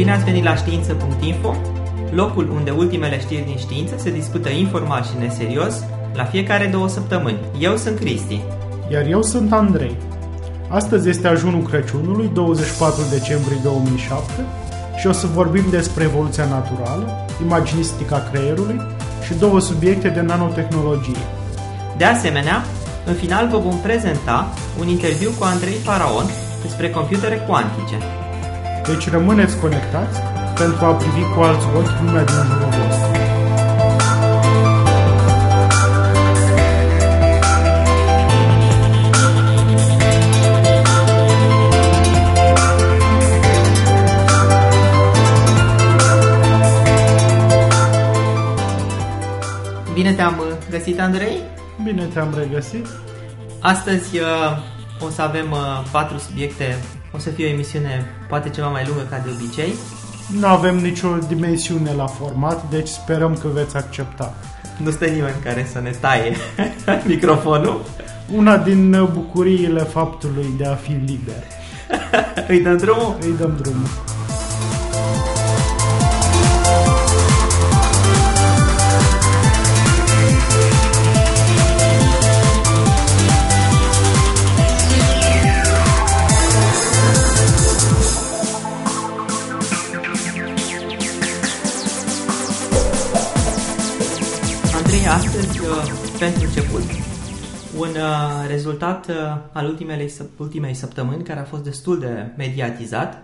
Bine ați venit la știință.info, locul unde ultimele știri din știință se discută informal și neserios la fiecare două săptămâni. Eu sunt Cristi. Iar eu sunt Andrei. Astăzi este ajunul Crăciunului, 24 decembrie 2007, și o să vorbim despre evoluția naturală, imaginistica creierului și două subiecte de nanotehnologie. De asemenea, în final vă vom prezenta un interviu cu Andrei Faraon despre computere cuantice. Deci rămâneți conectați pentru a privi cu alți ochi lumea din jurul vostru. Bine te-am uh, găsit, Andrei! Bine te-am regăsit! Astăzi uh, o să avem uh, patru subiecte. O să fie o emisiune poate ceva mai lungă ca de obicei. Nu avem nicio dimensiune la format, deci sperăm că veți accepta. Nu stă nimeni care să ne taie microfonul. Una din bucuriile faptului de a fi liber. Îi dăm drumul? Îi dăm drumul. Andrei, astăzi, uh, pentru început, un uh, rezultat uh, al ultimei, ultimei săptămâni care a fost destul de mediatizat.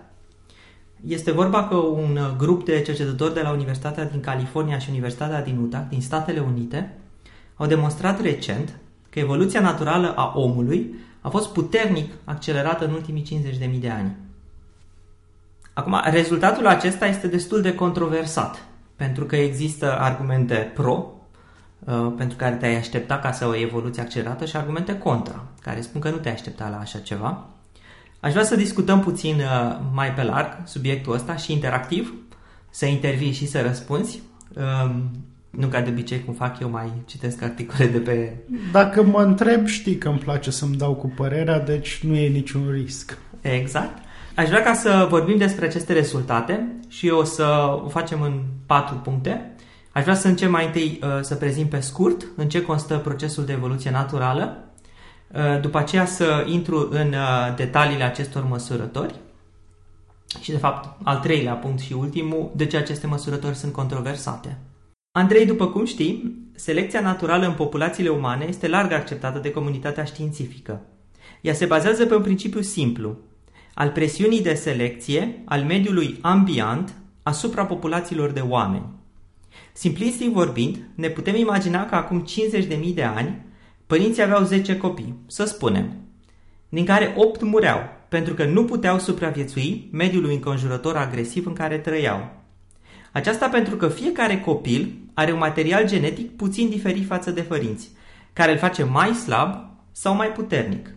Este vorba că un grup de cercetători de la Universitatea din California și Universitatea din Utah, din Statele Unite, au demonstrat recent că evoluția naturală a omului a fost puternic accelerată în ultimii 50.000 de ani. Acum, rezultatul acesta este destul de controversat, pentru că există argumente pro, uh, pentru care te-ai aștepta ca să o evoluție accelerată și argumente contra, care spun că nu te-ai aștepta la așa ceva. Aș vrea să discutăm puțin uh, mai pe larg subiectul ăsta și interactiv, să intervii și să răspunzi. Um, Nu ca de obicei cum fac eu, mai citesc articole de pe... Dacă mă întreb, știi că îmi place să-mi dau cu părerea, deci nu e niciun risc. Exact. Aș vrea ca să vorbim despre aceste rezultate și o să o facem în patru puncte. Aș vrea să încep mai întâi uh, să prezint pe scurt în ce constă procesul de evoluție naturală, uh, după aceea să intru în uh, detaliile acestor măsurători și, de fapt, al treilea punct și ultimul, de ce aceste măsurători sunt controversate. Andrei, după cum știi, selecția naturală în populațiile umane este larg acceptată de comunitatea științifică. Ea se bazează pe un principiu simplu, al presiunii de selecție al mediului ambiant asupra populațiilor de oameni. Simplistic vorbind, ne putem imagina că acum 50.000 de ani părinții aveau 10 copii, să spunem, din care 8 mureau pentru că nu puteau supraviețui mediului înconjurător agresiv în care trăiau. Aceasta pentru că fiecare copil are un material genetic puțin diferit față de părinți, care îl face mai slab sau mai puternic.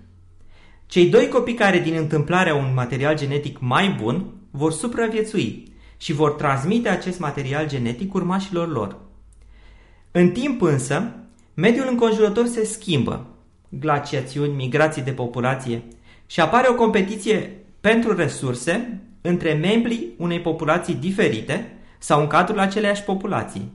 Cei doi copii care din întâmplare au un material genetic mai bun vor supraviețui și vor transmite acest material genetic urmașilor lor. În timp însă, mediul înconjurător se schimbă, glaciațiuni, migrații de populație și apare o competiție pentru resurse între membrii unei populații diferite sau în cadrul aceleiași populații.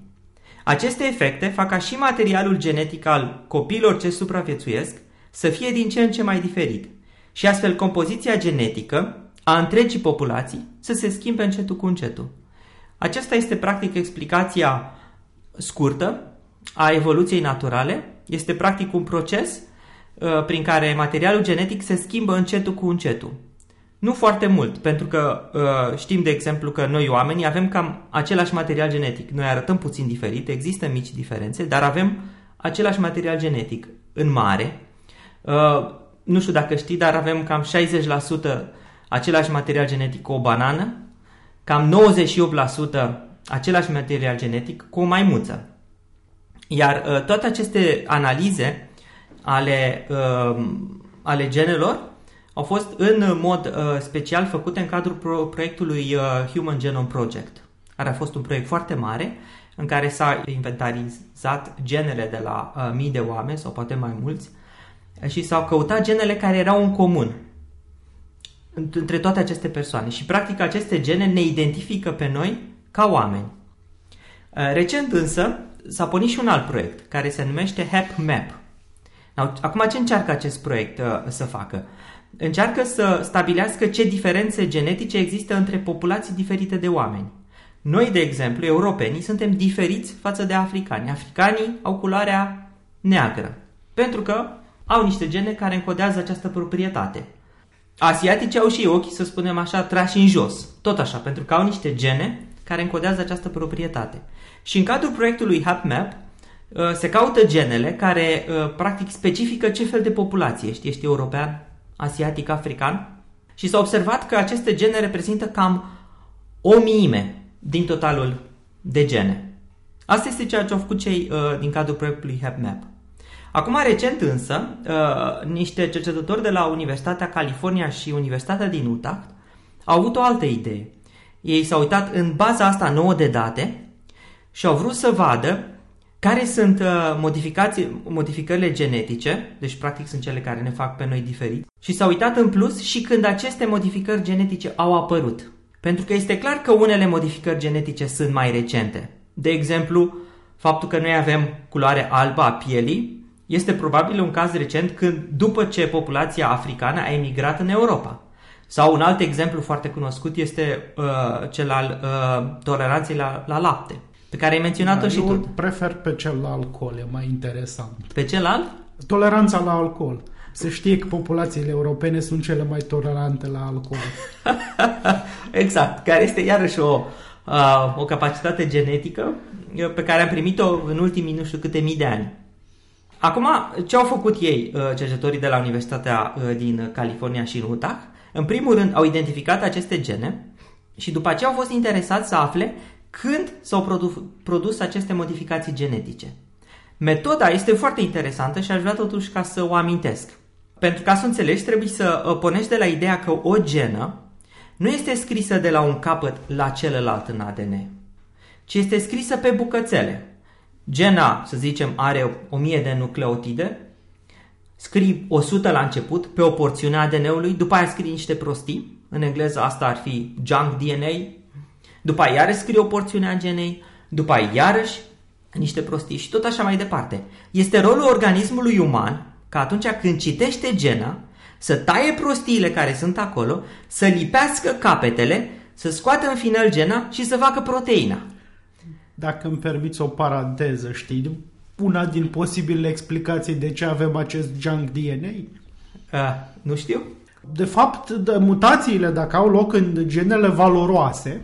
Aceste efecte fac ca și materialul genetic al copiilor ce supraviețuiesc să fie din ce în ce mai diferit și astfel compoziția genetică a întregii populații să se schimbe încetul cu încetul. Aceasta este practic explicația scurtă a evoluției naturale. Este practic un proces uh, prin care materialul genetic se schimbă încetul cu încetul. Nu foarte mult, pentru că uh, știm de exemplu că noi oamenii avem cam același material genetic. Noi arătăm puțin diferit, există mici diferențe, dar avem același material genetic în mare. Uh, nu știu dacă știi, dar avem cam 60% același material genetic cu o banană, cam 98% același material genetic cu o maimuță. Iar uh, toate aceste analize ale, uh, ale genelor au fost în mod uh, special făcute în cadrul pro- proiectului uh, Human Genome Project, care a fost un proiect foarte mare în care s-a inventarizat genele de la uh, mii de oameni sau poate mai mulți și s-au căutat genele care erau în comun. Între toate aceste persoane și practic aceste gene ne identifică pe noi ca oameni. Uh, recent însă s-a pornit și un alt proiect care se numește HapMap. Acum ce încearcă acest proiect uh, să facă? Încearcă să stabilească ce diferențe genetice există între populații diferite de oameni. Noi, de exemplu, europenii, suntem diferiți față de africani. Africanii au culoarea neagră, pentru că au niște gene care încodează această proprietate. Asiatici au și ochii, să spunem așa, trași în jos. Tot așa, pentru că au niște gene care încodează această proprietate. Și în cadrul proiectului HapMap uh, se caută genele care uh, practic specifică ce fel de populație ești. Ești european, asiatic, african? Și s-a observat că aceste gene reprezintă cam o miime din totalul de gene. Asta este ceea ce au făcut cei uh, din cadrul proiectului HapMap. Acum, recent însă, uh, niște cercetători de la Universitatea California și Universitatea din Utah au avut o altă idee. Ei s-au uitat în baza asta nouă de date și au vrut să vadă care sunt uh, modificații, modificările genetice, deci practic sunt cele care ne fac pe noi diferiți, și s-au uitat în plus și când aceste modificări genetice au apărut. Pentru că este clar că unele modificări genetice sunt mai recente. De exemplu, faptul că noi avem culoare albă a pielii este probabil un caz recent când, după ce populația africană a emigrat în Europa. Sau un alt exemplu foarte cunoscut este uh, cel al uh, toleranței la, la lapte, pe care ai menționat-o da, și tu. prefer pe cel la alcool, e mai interesant. Pe cel al? Toleranța la alcool. Se știe că populațiile europene sunt cele mai tolerante la alcool. exact, care este iarăși o, uh, o capacitate genetică uh, pe care am primit-o în ultimii nu știu câte mii de ani. Acum, ce au făcut ei, uh, cercetătorii de la Universitatea uh, din California și în Utah? În primul rând, au identificat aceste gene și după aceea au fost interesați să afle când s-au produs, produs aceste modificații genetice. Metoda este foarte interesantă și aș vrea totuși ca să o amintesc. Pentru ca să înțelegi, trebuie să uh, pornești de la ideea că o genă nu este scrisă de la un capăt la celălalt în ADN, ci este scrisă pe bucățele. Gena, să zicem, are 1000 de nucleotide, scrii 100 la început pe o porțiune a ADN-ului, după aia scrii niște prostii, în engleză asta ar fi junk DNA, după aia iarăși scrii o porțiune a genei, după aia iarăși niște prostii și tot așa mai departe. Este rolul organismului uman ca atunci când citește gena, să taie prostiile care sunt acolo, să lipească capetele, să scoată în final gena și să facă proteina. Dacă îmi permiți o paranteză, știi, una din posibilele explicații de ce avem acest junk DNA? Uh, nu știu. De fapt, de mutațiile, dacă au loc în genele valoroase,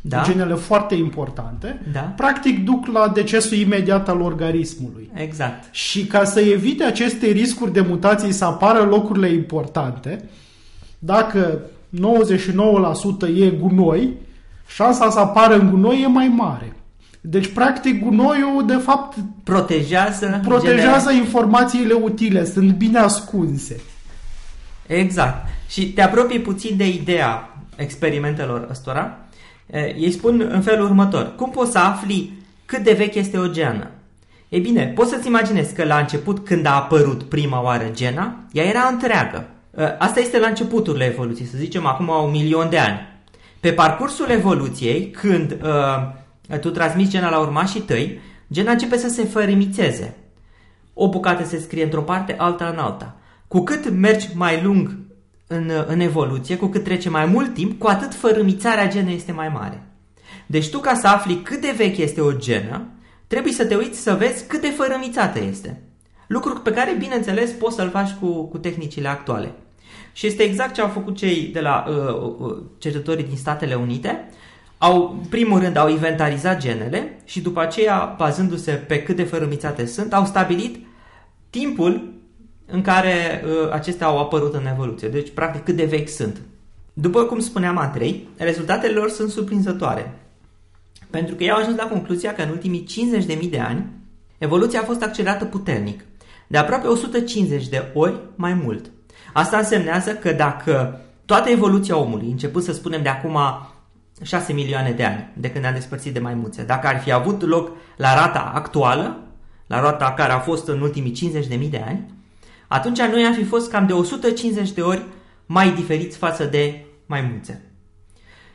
da? genele foarte importante, da? practic duc la decesul imediat al organismului. Exact. Și ca să evite aceste riscuri de mutații să apară locurile importante, dacă 99% e gunoi, șansa să apară în gunoi e mai mare. Deci, practic, gunoiul, de fapt, protejează, protejează genera... informațiile utile, sunt bine ascunse. Exact. Și te apropii puțin de ideea experimentelor ăstora. Ei spun în felul următor. Cum poți să afli cât de veche este o genă? E bine, poți să-ți imaginezi că la început, când a apărut prima oară gena, ea era întreagă. Asta este la începutul evoluției, să zicem acum un milion de ani. Pe parcursul evoluției, când uh, tu transmiți gena la urmașii tăi, gena începe să se fărimițeze. O bucată se scrie într-o parte, alta în alta. Cu cât mergi mai lung în, în evoluție, cu cât trece mai mult timp, cu atât fărâmițarea genei este mai mare. Deci tu ca să afli cât de veche este o genă, trebuie să te uiți să vezi cât de fărâmițată este. Lucru pe care, bineînțeles, poți să-l faci cu, cu tehnicile actuale. Și este exact ce au făcut cei de la uh, uh, cercetătorii din Statele Unite, au, primul rând, au inventarizat genele și după aceea, bazându-se pe cât de fărâmițate sunt, au stabilit timpul în care uh, acestea au apărut în evoluție. Deci, practic, cât de vechi sunt. După cum spuneam Andrei, rezultatele lor sunt surprinzătoare. Pentru că ei au ajuns la concluzia că în ultimii 50.000 de ani, evoluția a fost accelerată puternic, de aproape 150 de ori mai mult. Asta însemnează că dacă toată evoluția omului, început să spunem de acum 6 milioane de ani de când ne-am despărțit de maimuțe. Dacă ar fi avut loc la rata actuală, la rata care a fost în ultimii 50.000 de ani, atunci noi am fi fost cam de 150 de ori mai diferiți față de maimuțe.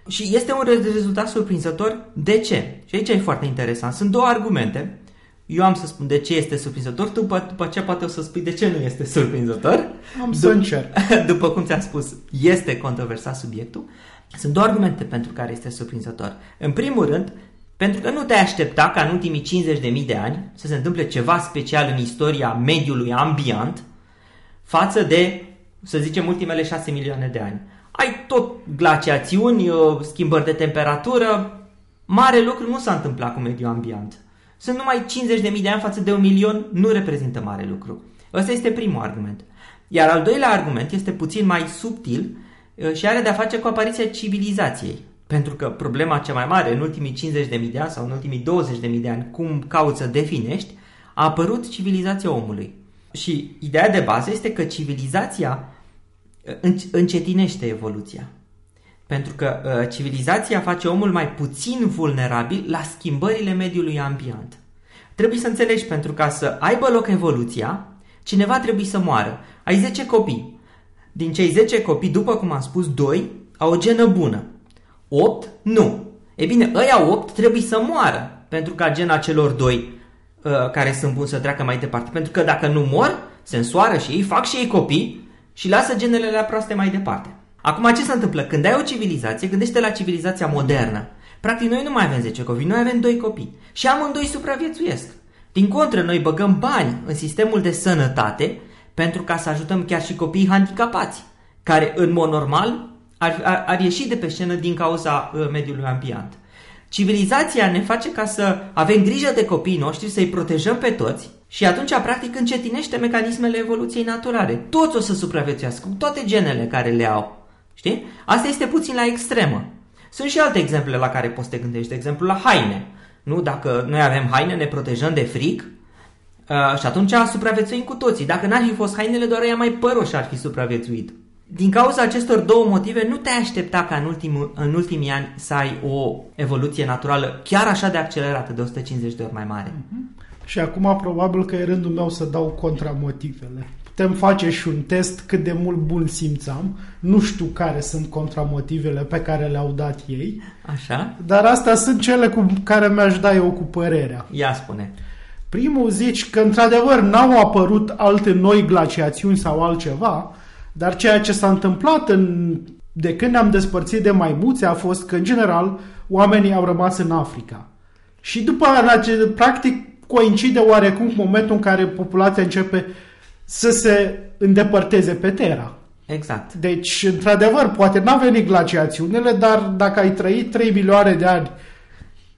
Și este un rezultat surprinzător. De ce? Și aici e foarte interesant. Sunt două argumente. Eu am să spun de ce este surprinzător, tu după, după ce poate o să spui de ce nu este surprinzător. Am să încerc. După cum ți-am spus, este controversat subiectul. Sunt două argumente pentru care este surprinzător. În primul rând, pentru că nu te-ai aștepta ca în ultimii 50.000 de ani să se întâmple ceva special în istoria mediului ambient față de, să zicem, ultimele 6 milioane de ani. Ai tot glaciațiuni, uh, schimbări de temperatură, mare lucru nu s-a întâmplat cu mediul ambient. Sunt numai 50.000 de ani față de un milion, nu reprezintă mare lucru. Ăsta este primul argument. Iar al doilea argument este puțin mai subtil uh, și are de-a face cu apariția civilizației. Pentru că problema cea mai mare în ultimii 50.000 de ani sau în ultimii 20.000 de ani, cum cauți să definești, a apărut civilizația omului. Și ideea de bază este că civilizația uh, încetinește evoluția. Pentru că uh, civilizația face omul mai puțin vulnerabil la schimbările mediului ambient. Trebuie să înțelegi, pentru ca să aibă loc evoluția, cineva trebuie să moară. Ai 10 copii. Din cei 10 copii, după cum am spus, 2 au o genă bună. 8 nu. E bine, ăia 8 trebuie să moară pentru ca gena celor 2 uh, care sunt buni să treacă mai departe. Pentru că dacă nu mor, se însoară și ei, fac și ei copii și lasă genele la proaste mai departe. Acum ce se întâmplă? Când ai o civilizație, gândește la civilizația modernă. Practic noi nu mai avem 10 copii, noi avem 2 copii. Și amândoi supraviețuiesc. Din contră, noi băgăm bani în sistemul de sănătate pentru ca să ajutăm chiar și copiii handicapați, care în mod normal ar, ar, ar ieși de pe scenă din cauza uh, mediului ambient. Civilizația ne face ca să avem grijă de copiii noștri, să-i protejăm pe toți și atunci, practic, încetinește mecanismele evoluției naturale. Toți o să supraviețuiască, cu toate genele care le au. Știi? Asta este puțin la extremă. Sunt și alte exemple la care poți să te gândești, de exemplu la haine. Nu? Dacă noi avem haine, ne protejăm de fric uh, și atunci supraviețuim cu toții. Dacă n-ar fi fost hainele, doar ea mai păroși ar fi supraviețuit. Din cauza acestor două motive, nu te-ai aștepta ca în, ultimul, în ultimii ani să ai o evoluție naturală chiar așa de accelerată, de 150 de ori mai mare. Uh-huh. Și acum probabil că e rândul meu să dau contramotivele putem face și un test cât de mult bun simț am. Nu știu care sunt contramotivele pe care le-au dat ei. Așa. Dar astea sunt cele cu care mi-aș da eu cu părerea. Ia spune. Primul zici că într-adevăr n-au apărut alte noi glaciațiuni sau altceva, dar ceea ce s-a întâmplat în, de când ne-am despărțit de maimuțe a fost că, în general, oamenii au rămas în Africa. Și după aceea, practic, coincide oarecum cu momentul în care populația începe să se îndepărteze pe Terra. Exact. Deci, într-adevăr, poate n-a venit glaciațiunile, dar dacă ai trăit 3 milioane de ani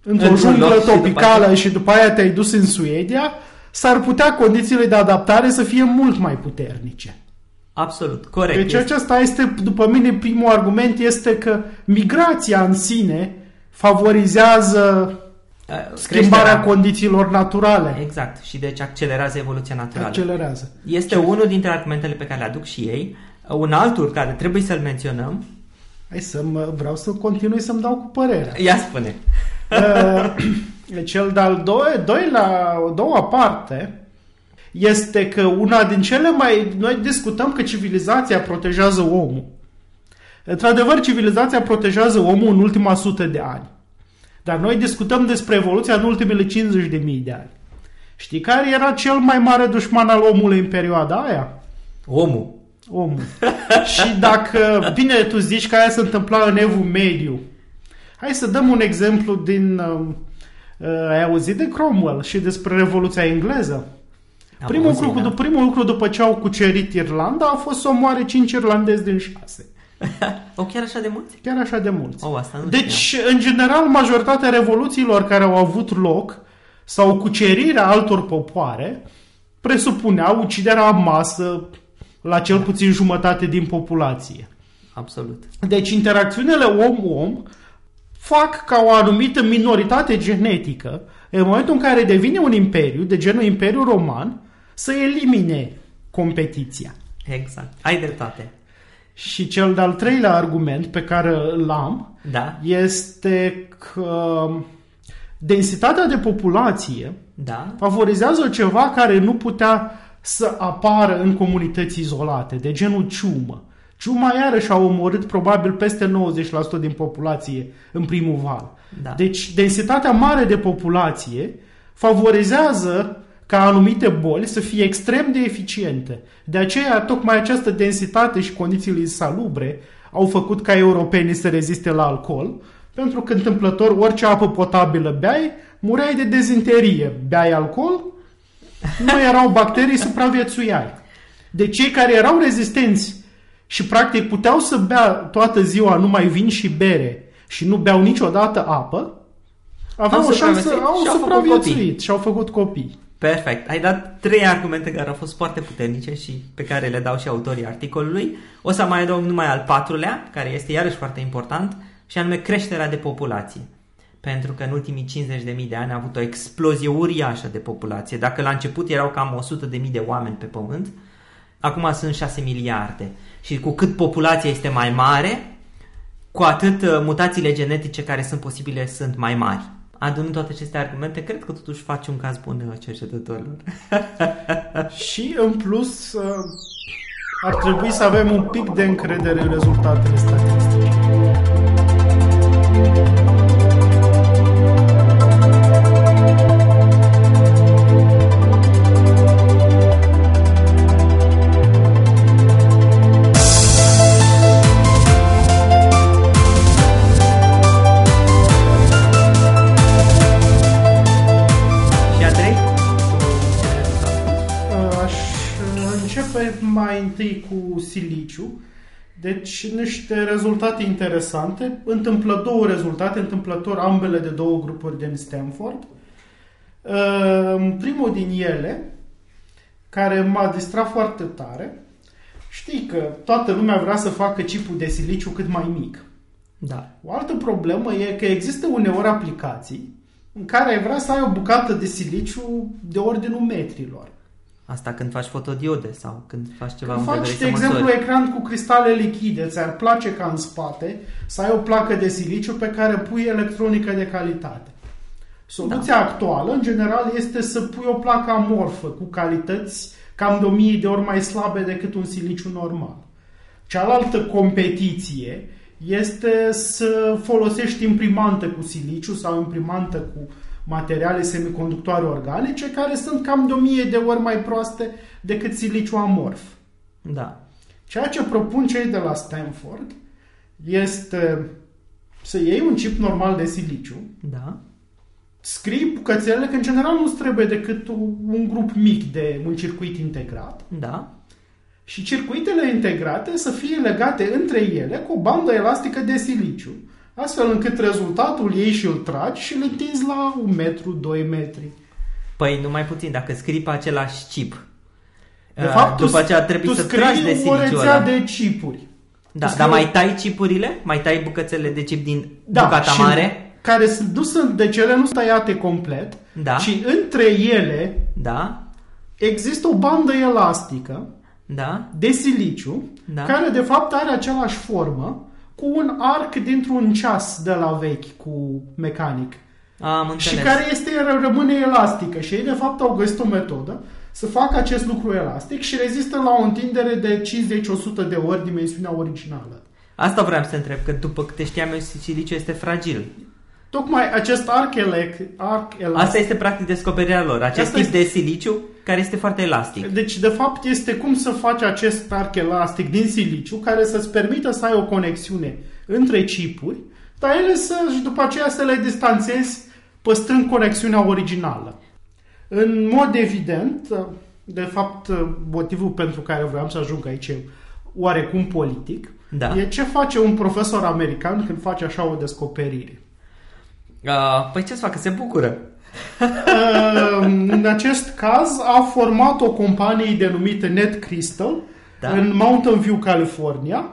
într-o junglă tropicală și după, și după aia te-ai dus în Suedia, s-ar putea condițiile de adaptare să fie mult mai puternice. Absolut, corect. Deci este. acesta este, după mine, primul argument este că migrația în sine favorizează Uh, schimbarea creșterea. condițiilor naturale. Exact. Și deci accelerează evoluția naturală. Accelerează. Este Ce? unul dintre argumentele pe care le aduc și ei. Un altul care trebuie să-l menționăm. Hai să mă, vreau să continui să-mi dau cu părerea. Ia spune. Uh, cel de-al doi, doilea, o doua parte este că una din cele mai... Noi discutăm că civilizația protejează omul. Într-adevăr, civilizația protejează omul în ultima sută de ani. Dar noi discutăm despre evoluția în ultimele 50.000 de ani. Știi care era cel mai mare dușman al omului în perioada aia? Omul. Omul. și dacă, bine, tu zici că aia se întâmpla în evul mediu. Hai să dăm un exemplu din... Uh, uh, ai auzit de Cromwell și despre Revoluția engleză? primul, lucru, da. primul lucru după ce au cucerit Irlanda a fost să omoare 5 irlandezi din 6. o, chiar așa de mulți? Chiar așa de mulți. O, asta nu deci, știam. în general, majoritatea revoluțiilor care au avut loc sau cucerirea altor popoare presupuneau uciderea în masă la cel puțin jumătate din populație. Absolut. Deci interacțiunile om-om fac ca o anumită minoritate genetică, în momentul în care devine un imperiu, de genul Imperiul Roman, să elimine competiția. Exact. Ai dreptate. Și cel de-al treilea argument pe care îl am da. este că densitatea de populație da. favorizează ceva care nu putea să apară în comunități izolate, de genul ciumă. Ciuma iarăși a omorât probabil peste 90% din populație în primul val. Da. Deci densitatea mare de populație favorizează ca anumite boli să fie extrem de eficiente. De aceea, tocmai această densitate și condițiile salubre au făcut ca europenii să reziste la alcool, pentru că întâmplător orice apă potabilă beai, mureai de dezinterie. Beai alcool, nu erau bacterii, supraviețuiai. De cei care erau rezistenți și practic puteau să bea toată ziua numai vin și bere și nu beau niciodată apă, aveau Au o șansă, supraviețuit au și au făcut supraviețuit copii. și au făcut copii. Perfect. Ai dat trei argumente care au fost foarte puternice și pe care le dau și autorii articolului. O să mai adaug numai al patrulea, care este iarăși foarte important, și anume creșterea de populație. Pentru că în ultimii 50.000 de ani a avut o explozie uriașă de populație. Dacă la început erau cam 100.000 de oameni pe pământ, acum sunt 6 miliarde. Și cu cât populația este mai mare, cu atât uh, mutațiile genetice care sunt posibile sunt mai mari. Adunând toate aceste argumente, cred că totuși faci un caz bun uh, cercetătorilor. Și în plus uh, ar trebui să avem un pic de încredere în rezultatele statistice. Începe mai întâi cu siliciu. Deci niște rezultate interesante. Întâmplă două rezultate, întâmplător ambele de două grupuri din Stanford. Uh, Primul din ele, care m-a distrat foarte tare, știi că toată lumea vrea să facă chipul de siliciu cât mai mic. Da. O altă problemă e că există uneori aplicații în care ai vrea să ai o bucată de siliciu de ordinul metrilor. Asta când faci fotodiode sau când faci ceva Când unde faci, vrei de să exemplu, măsori. ecran cu cristale lichide, ți-ar place ca în spate să ai o placă de siliciu pe care pui electronică de calitate. Soluția da. actuală, în general, este să pui o placă amorfă cu calități cam de o mie de ori mai slabe decât un siliciu normal. Cealaltă competiție este să folosești imprimantă cu siliciu sau imprimantă cu materiale semiconductoare organice care sunt cam de o mie de ori mai proaste decât siliciu amorf. Da. Ceea ce propun cei de la Stanford este să iei un chip normal de siliciu, Da. scrii bucățelele, că în general nu trebuie decât un grup mic de un circuit integrat, Da. și circuitele integrate să fie legate între ele cu o bandă elastică de siliciu, astfel încât rezultatul ei și îl tragi și îl întinzi la un metru, 2 metri. Păi numai puțin, dacă scrii pe același chip. De uh, fapt, după tu, aceea trebuie tu să tragi de scrii o siliciu rețea ăla. de chipuri. Da, tu dar scrii- mai tai chipurile? Mai tai bucățele de chip din Da, bucata și mare? care sunt- nu sunt, deci ele nu sunt tăiate complet, Da. ci între ele Da. există o bandă elastică Da. de siliciu, Da. care de fapt are aceeași formă cu un arc dintr-un ceas de la vechi cu mecanic. Am înțeles. Și care este, rămâne elastică. Și ei, de fapt, au găsit o metodă să facă acest lucru elastic și rezistă la o întindere de 50-100 de ori dimensiunea originală. Asta vreau să întreb, că după câte știam eu, siliciu este fragil. Tocmai acest arc, elec, arc elastic... Asta este practic descoperirea lor. Acest Asta tip este- de siliciu care este foarte elastic. Deci, de fapt, este cum să faci acest arc elastic din siliciu care să-ți permită să ai o conexiune între chipuri, dar ele să, și după aceea să le distanțezi păstrând conexiunea originală. În mod evident, de fapt, motivul pentru care vreau să ajung aici e oarecum politic, Da. e ce face un profesor american când face așa o descoperire. Uh, păi ce să facă? Se bucură. în acest caz a format o companie denumită Net Crystal Da. în Mountain View, California,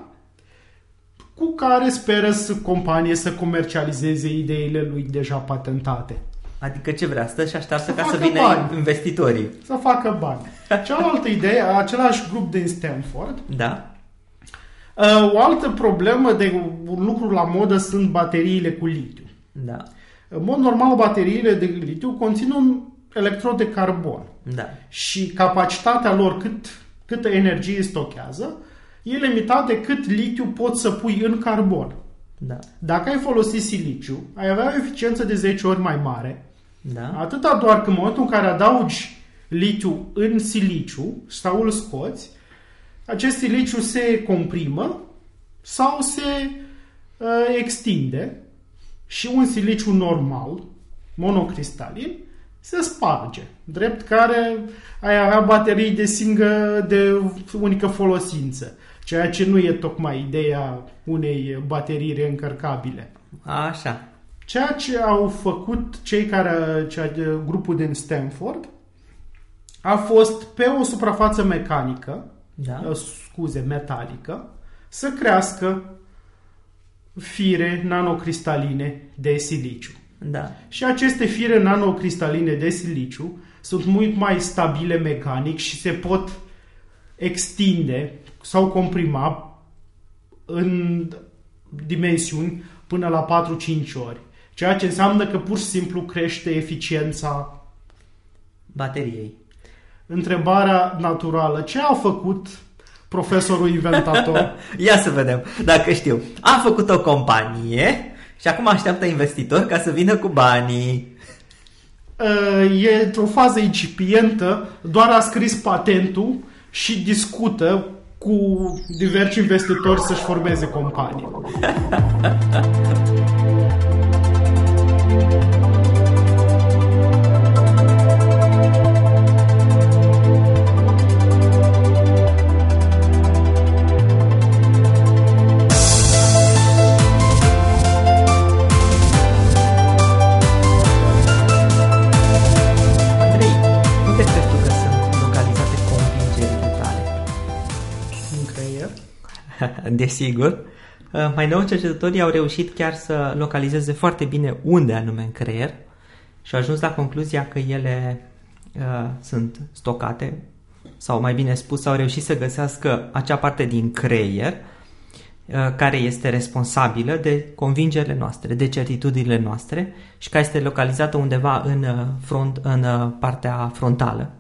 cu care speră să companie să comercializeze ideile lui deja patentate. Adică ce vrea? Stă și așteaptă Să ca să facă vină bani. investitorii. Să facă bani. Cealaltă idee, același grup din Stanford, Da. uh, o altă problemă de un lucru la modă sunt bateriile cu litiu. Da. În mod normal, bateriile de litiu conțin un electrod de carbon. Da. și capacitatea lor, cât, câtă energie stochează, e limitat de cât litiu poți să pui în carbon. Da. Dacă ai folosit siliciu, ai avea o eficiență de 10 ori mai mare, Da. atâta doar că în momentul în care adaugi litiu în siliciu sau îl scoți, acest siliciu se comprimă sau se uh, extinde și un siliciu normal, monocristalin, se sparge. Drept care ai avea baterii de singă, de unică folosință. Ceea ce nu e tocmai ideea unei baterii reîncărcabile. Așa. Ceea ce au făcut cei care, ceea, grupul din Stanford, a fost pe o suprafață mecanică, Da. uh, scuze, metalică, să crească fire nanocristaline de siliciu. Da. Și aceste fire nanocristaline de siliciu sunt mult mai stabile mecanic și se pot extinde sau comprima în dimensiuni până la 4-5 ori. Ceea ce înseamnă că pur și simplu crește eficiența. Bateriei. Întrebarea naturală, ce a făcut profesorul inventator? Ia să vedem dacă știu. A făcut o companie și acum așteaptă investitori ca să vină cu banii. Uh, E într-o fază incipientă, doar a scris patentul și discută cu diversi investitori să-și formeze companie. Desigur. Uh, Mai nou, cercetătorii au reușit chiar să localizeze foarte bine unde anume în creier și au ajuns la concluzia că ele uh, sunt stocate, sau mai bine spus, au reușit să găsească acea parte din creier uh, care este responsabilă de convingerile noastre, de certitudinile noastre și care este localizată undeva în, uh, front, în uh, partea frontală.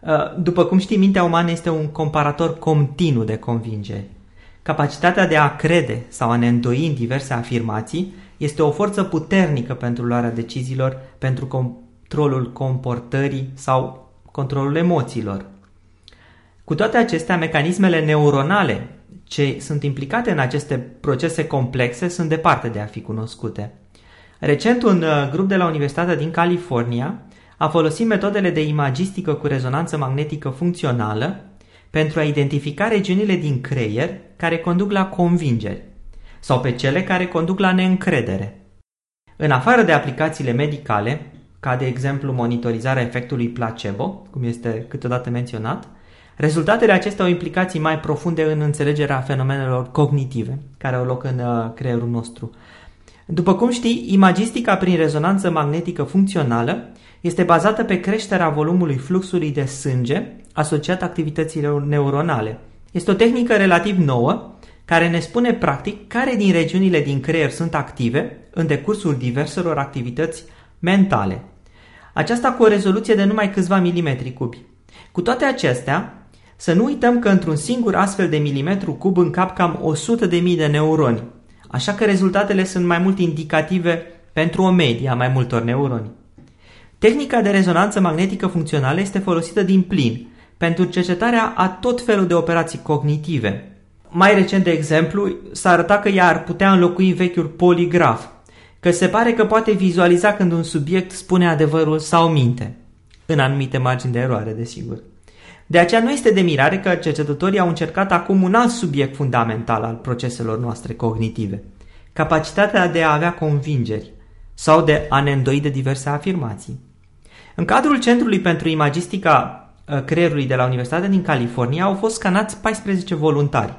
Uh, După cum știi, mintea umană este un comparator continuu de convingeri. Capacitatea de a crede sau a ne îndoi în diverse afirmații este o forță puternică pentru luarea deciziilor, pentru controlul comportării sau controlul emoțiilor. Cu toate acestea, mecanismele neuronale ce sunt implicate în aceste procese complexe sunt departe de a fi cunoscute. Recent, un uh, grup de la Universitatea din California a folosit metodele de imagistică cu rezonanță magnetică funcțională pentru a identifica regiunile din creier care conduc la convingeri sau pe cele care conduc la neîncredere. În afară de aplicațiile medicale, ca de exemplu monitorizarea efectului placebo, cum este câteodată menționat, rezultatele acestea au implicații mai profunde în înțelegerea fenomenelor cognitive care au loc în uh, creierul nostru. După cum știi, imagistica prin rezonanță magnetică funcțională este bazată pe creșterea volumului fluxului de sânge asociat activităților neuronale. Este o tehnică relativ nouă care ne spune practic care din regiunile din creier sunt active în decursul diverselor activități mentale. Aceasta cu o rezoluție de numai câțiva milimetri cubi. Cu toate acestea, să nu uităm că într-un singur astfel de milimetru cub încap cam 100.000 de neuroni, așa că rezultatele sunt mai mult indicative pentru o medie a mai multor neuroni. Tehnica de rezonanță magnetică funcțională este folosită din plin pentru cercetarea a tot felul de operații cognitive. Mai recent, de exemplu, s-a arătat că ea ar putea înlocui vechiul poligraf, că se pare că poate vizualiza când un subiect spune adevărul sau minte, în anumite margini de eroare, desigur. De aceea nu este de mirare că cercetătorii au încercat acum un alt subiect fundamental al proceselor noastre cognitive, capacitatea de a avea convingeri sau de a ne îndoi de diverse afirmații. În cadrul Centrului pentru Imagistica uh, Creierului de la Universitatea din California au fost scanați 14 voluntari.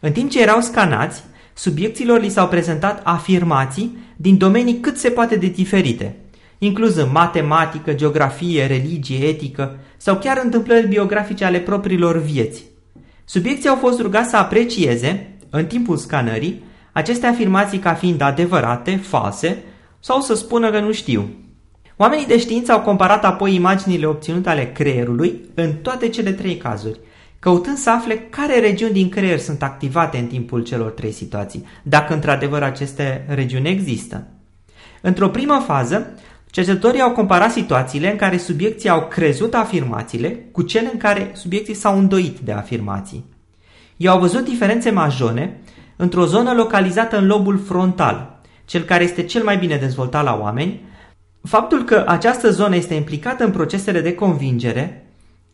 În timp ce erau scanați, subiecților li s-au prezentat afirmații din domenii cât se poate de diferite, incluzând matematică, geografie, religie, etică sau chiar întâmplări biografice ale propriilor vieți. Subiecții au fost rugați să aprecieze, în timpul scanării, aceste afirmații ca fiind adevărate, false sau să spună că nu știu. Oamenii de știință au comparat apoi imaginile obținute ale creierului în toate cele trei cazuri, căutând să afle care regiuni din creier sunt activate în timpul celor trei situații, dacă într-adevăr aceste regiuni există. Într-o primă fază, cercetătorii au comparat situațiile în care subiecții au crezut afirmațiile cu cele în care subiecții s-au îndoit de afirmații. Ei au văzut diferențe majore într-o zonă localizată în lobul frontal, cel care este cel mai bine dezvoltat la oameni, faptul că această zonă este implicată în procesele de convingere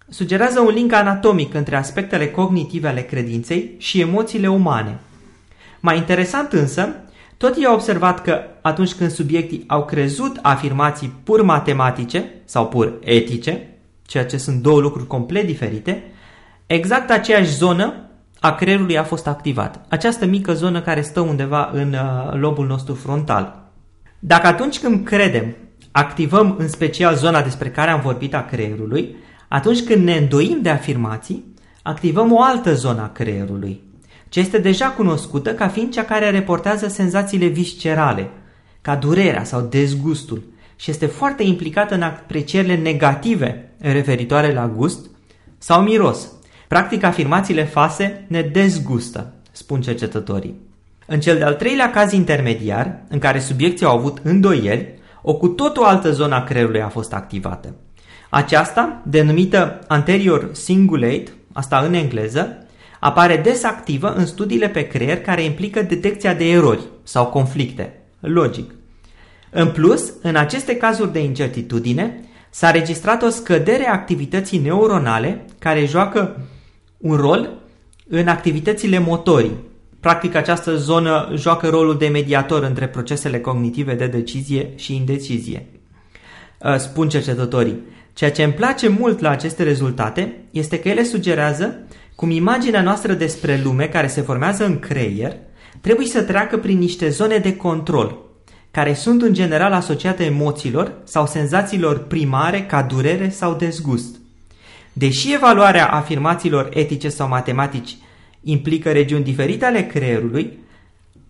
sugerează un link anatomic între aspectele cognitive ale credinței și emoțiile umane. Mai interesant însă, tot ei au observat că atunci când subiectii au crezut afirmații pur matematice sau pur etice, ceea ce sunt două lucruri complet diferite, exact aceeași zonă a creierului a fost activată. Această mică zonă care stă undeva în uh, lobul nostru frontal. Dacă atunci când credem, activăm în special zona despre care am vorbit a creierului, atunci când ne îndoim de afirmații, activăm o altă zonă a creierului, ce este deja cunoscută ca fiind cea care reportează senzațiile viscerale, ca durerea sau dezgustul, și este foarte implicată în aprecierile negative referitoare la gust sau miros. Practic, afirmațiile fase ne dezgustă, spun cercetătorii. În cel de-al treilea caz intermediar, în care subiecții au avut îndoieli, o cu tot o altă zonă a creierului a fost activată. Aceasta, denumită anterior cingulate, asta în engleză, apare des activă în studiile pe creier care implică detecția de erori sau conflicte. Logic. În plus, în aceste cazuri de incertitudine, s-a registrat o scădere a activității neuronale care joacă un rol în activitățile motorii. Practic, această zonă joacă rolul de mediator între procesele cognitive de decizie și indecizie. Spun cercetătorii, Ceea ce îmi place mult la aceste rezultate este că ele sugerează cum imaginea noastră despre lume care se formează în creier trebuie să treacă prin niște zone de control, care sunt în general asociate emoțiilor sau senzațiilor primare ca durere sau dezgust. Deși evaluarea afirmațiilor etice sau matematici implică regiuni diferite ale creierului,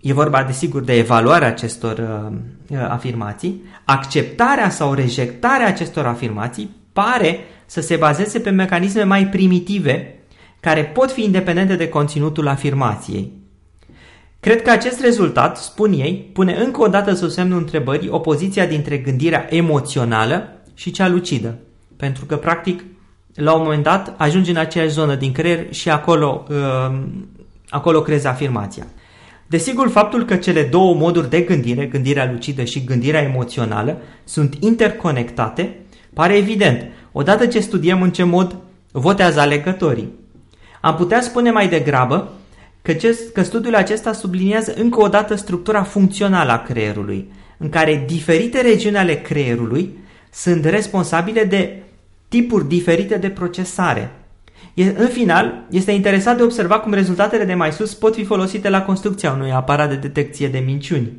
e vorba desigur de evaluarea acestor uh, uh, afirmații, acceptarea sau rejectarea acestor afirmații pare să se bazeze pe mecanisme mai primitive care pot fi independente de conținutul afirmației. Cred că acest rezultat, spun ei, pune încă o dată sub semnul întrebării opoziția dintre gândirea emoțională și cea lucidă. Pentru că, practic, la un moment dat ajungi în aceeași zonă din creier și acolo, uh, acolo crezi afirmația. Desigur, faptul că cele două moduri de gândire, gândirea lucidă și gândirea emoțională, sunt interconectate, pare evident, odată ce studiem în ce mod votează alegătorii. Am putea spune mai degrabă că, ce, că studiul acesta subliniază încă o dată structura funcțională a creierului, în care diferite regiuni ale creierului sunt responsabile de tipuri diferite de procesare, în final, este interesat de observa cum rezultatele de mai sus pot fi folosite la construcția unui aparat de detecție de minciuni.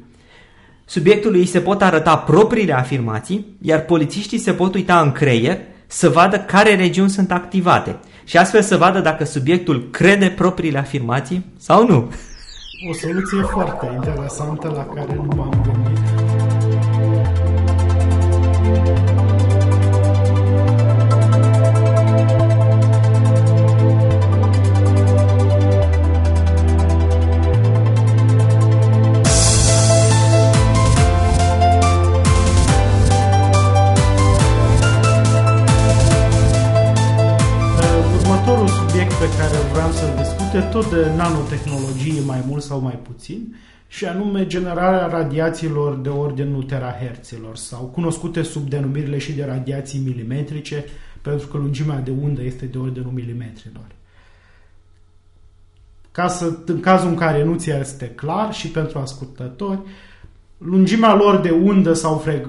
Subiectului se pot arăta propriile afirmații, iar polițiștii se pot uita în creier să vadă care regiuni sunt activate și astfel să vadă dacă subiectul crede propriile afirmații sau nu. O soluție foarte interesantă la care nu m-am gândit. Este tot de nanotehnologie mai mult sau mai puțin și anume generarea radiațiilor de ordinul teraherților sau cunoscute sub denumirile și de radiații milimetrice pentru că lungimea de undă este de ordinul milimetrilor. Ca să, în cazul în care nu ți este clar și pentru ascultători, lungimea lor de undă sau frec...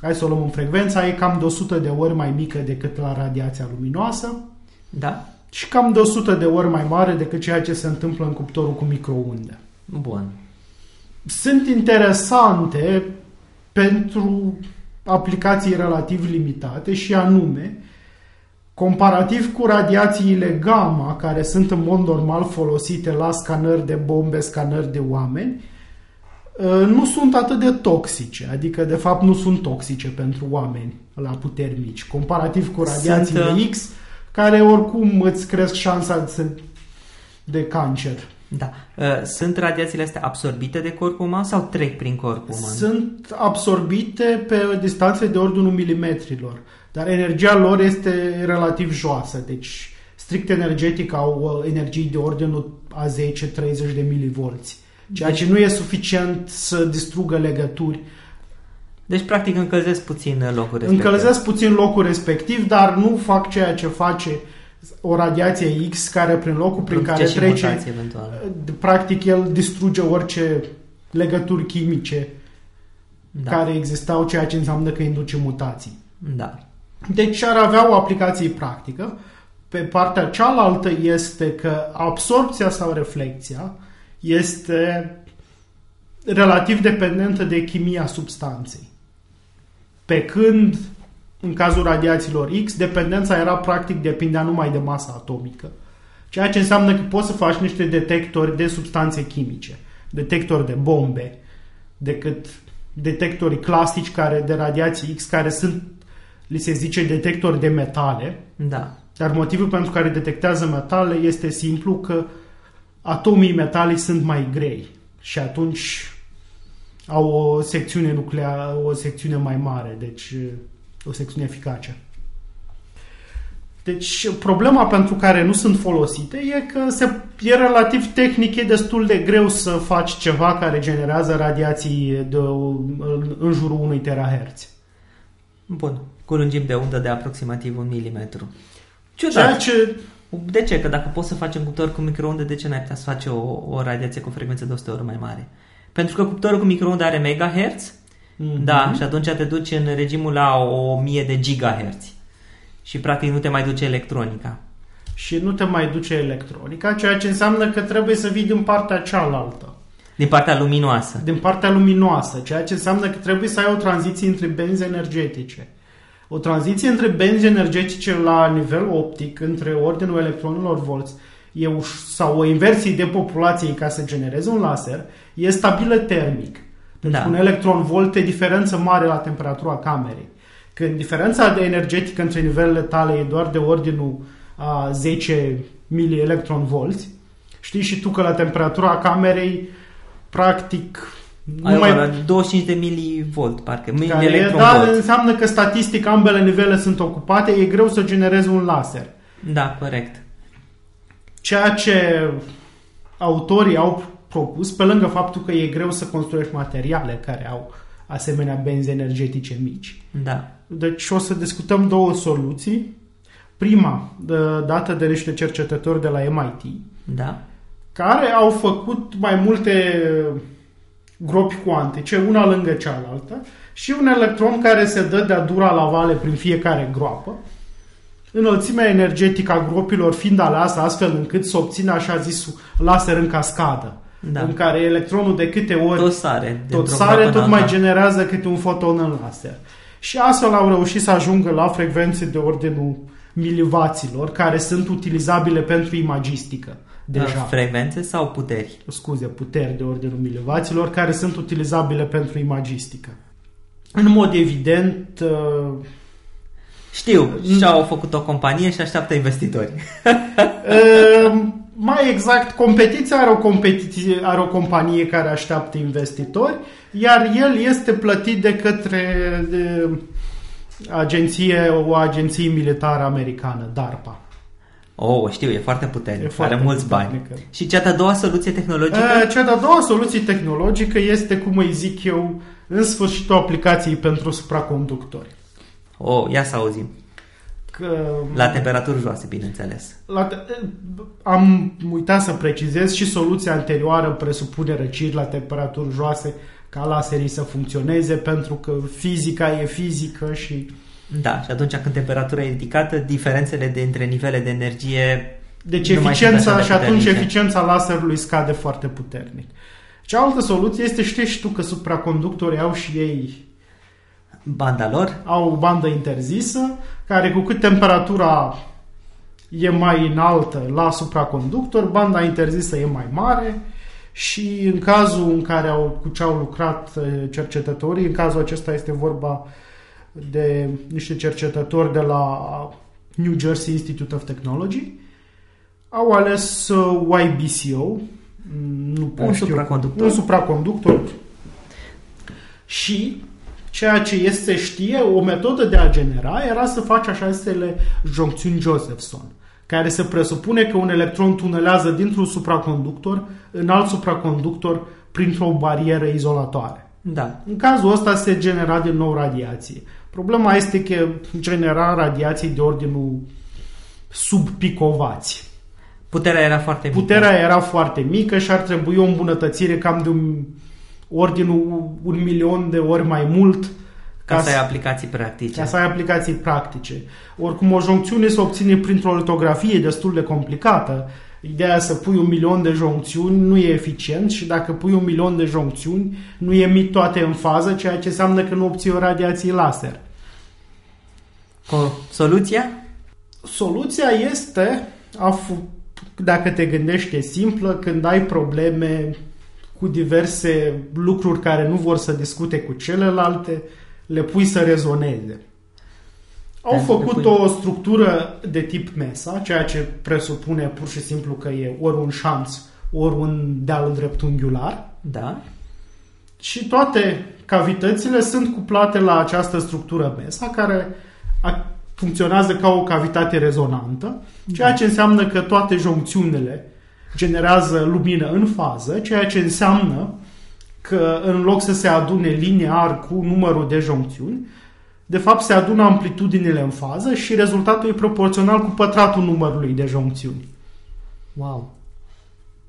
hai să o luăm în frecvența e cam de 100 de ori mai mică decât la radiația luminoasă. Da și cam de 100 de ori mai mare decât ceea ce se întâmplă în cuptorul cu microunde. Bun. Sunt interesante pentru aplicații relativ limitate și anume comparativ cu radiațiile gamma care sunt în mod normal folosite la scanări de bombe, scanări de oameni, ă, nu sunt atât de toxice, adică de fapt nu sunt toxice pentru oameni la puteri mici, comparativ cu radiațiile sunt, X care oricum îți cresc șansa de cancer. Da. Uh, sunt radiațiile astea absorbite de corpul uman sau trec prin corpul uman? Sunt absorbite pe distanțe de ordinul milimetrilor, dar energia lor este relativ joasă, deci strict energetic au uh, energii de ordinul a 10-30 de milivolți, ceea ce nu e suficient să distrugă legături. Deci, practic, încălzesc puțin locul respectiv. Încălzesc puțin locul respectiv, dar nu fac ceea ce face o radiație X care prin locul prin care trece, mutații, eventual. practic el distruge orice legături chimice da. care existau, ceea ce înseamnă că induce mutații. Da. Deci ar avea o aplicație practică. Pe partea cealaltă este că absorpția sau reflexia este relativ dependentă de chimia substanței. Pe când în cazul radiațiilor X, dependența era practic depindea numai de masa atomică. Ceea ce înseamnă că poți să faci niște detectori de substanțe chimice, detectori de bombe, decât detectorii clasici care, de radiații X care sunt, li se zice, detectori de metale. Da. Dar motivul pentru care detectează metale este simplu că atomii metalici sunt mai grei și atunci au o secțiune nucleară, o secțiune mai mare, deci o secțiune eficace. Deci, problema pentru care nu sunt folosite e că se, e relativ tehnic, e destul de greu să faci ceva care generează radiații de, în jurul unui terahertz. Bun. Cu lungimi de undă de aproximativ un milimetru. Ciudat. Ceea ce... De ce? Că dacă poți să faci un cuptor cu microunde, de ce n-ai putea să faci o, o radiație cu o frecvență de 100 ori mai mare? Pentru că cuptorul cu microunde are megahertz Mm-hmm. Da, și atunci te duci în regimul la 1000 de gigahertz. Și practic nu te mai duce electronica. Și nu te mai duce electronica, ceea ce înseamnă că trebuie să vii din partea cealaltă. Din partea luminoasă. Din partea luminoasă, ceea ce înseamnă că trebuie să ai o tranziție între benzi energetice. O tranziție între benzi energetice la nivel optic, între ordinul electronilor volți, e uș- sau o inversie de populație ca să genereze un laser, e stabilă termic. Deci da. un electron volt e diferență mare la temperatura camerei. Când diferența de energetică între nivelele tale e doar de ordinul a 10 electron volți, știi și tu că la temperatura camerei practic nu mai... 25 de milivolt, parcă. Care e, da, înseamnă că statistic ambele nivele sunt ocupate, e greu să generezi un laser. Da, corect. Ceea ce autorii au propus, pe lângă faptul că e greu să construiești materiale care au asemenea benzi energetice mici. Da. Deci o să discutăm două soluții. Prima, dată de niște cercetători de la MIT, da. care au făcut mai multe gropi cuantice, una lângă cealaltă, și un electron care se dă de-a dura la vale prin fiecare groapă, înălțimea energetică a gropilor fiind aleasă astfel încât să obțină așa zis laser în cascadă da. în care electronul de câte ori tot sare, tot, sare, tot mai generează câte un foton în laser. Și astfel au reușit să ajungă la frecvențe de ordinul milivaților, care sunt utilizabile pentru imagistică. Deja. Frecvențe sau puteri? Scuze, puteri de ordinul milivaților, care sunt utilizabile pentru imagistică. În mod evident... Uh, Știu, și-au făcut o companie și așteaptă investitori. uh, mai exact, competiția are o, competiție, are o companie care așteaptă investitori, iar el este plătit de către de agenție, o agenție militară americană, DARPA. Oh, știu, e foarte puternic, e foarte are mulți bani. Și cea de-a doua soluție tehnologică? E, cea de-a doua soluție tehnologică este, cum îi zic eu, în sfârșit o aplicație pentru supraconductori. Oh, ia să auzim. Că, la temperaturi joase, bineînțeles. La te- am uitat să precizez și soluția anterioară presupune răciri la temperaturi joase ca laserii să funcționeze pentru că fizica e fizică și... Da, și atunci când temperatura e ridicată, diferențele de între nivele de energie deci eficiența și atunci eficiența laserului scade foarte puternic. Cealaltă soluție este, știi și tu că supraconductorii au și ei banda lor? Au o bandă interzisă, care cu cât temperatura e mai înaltă la supraconductor, banda interzisă e mai mare și în cazul în care au, cu ce au lucrat eh, cercetătorii, în cazul acesta este vorba de niște cercetători de la New Jersey Institute of Technology. Au ales uh, YBCO, nu prea Un știu, supraconductor. un supraconductor și ceea ce este știe, o metodă de a genera era să faci așa zisele joncțiuni Josephson, care se presupune că un electron tunelează dintr-un supraconductor în alt supraconductor printr-o barieră izolatoare. Da. În cazul ăsta se genera din nou radiație. Problema este că genera radiații de ordinul sub picovați. Puterea era foarte mică. Puterea era foarte mică și ar trebui o îmbunătățire cam de un ordinul un milion de ori mai mult Ca să ai aplicații practice. ca să ai aplicații practice. Oricum, o joncțiune se obține printr-o litografie destul de complicată. Ideea să pui un milion de joncțiuni nu e eficient și dacă pui un milion de joncțiuni, nu emit toate în fază, ceea ce înseamnă că nu obții o radiație laser. Co- Soluția? Soluția este, a f- dacă te gândești, e simplă, când ai probleme cu diverse lucruri care nu vor să discute cu celelalte, le pui să rezoneze. Au Pentru că făcut pui- o structură de tip MESA, ceea ce presupune pur și simplu că e ori un șanț, ori un deal dreptunghiular Da. și toate cavitățile sunt cuplate la această structură MESA care a- funcționează ca o cavitate rezonantă, ceea ce înseamnă că toate joncțiunile generează lumină în fază, ceea ce înseamnă că în loc să se adune linear cu numărul de joncțiuni, de fapt se adună amplitudinile în fază și rezultatul e proporțional cu pătratul numărului de joncțiuni. Wow.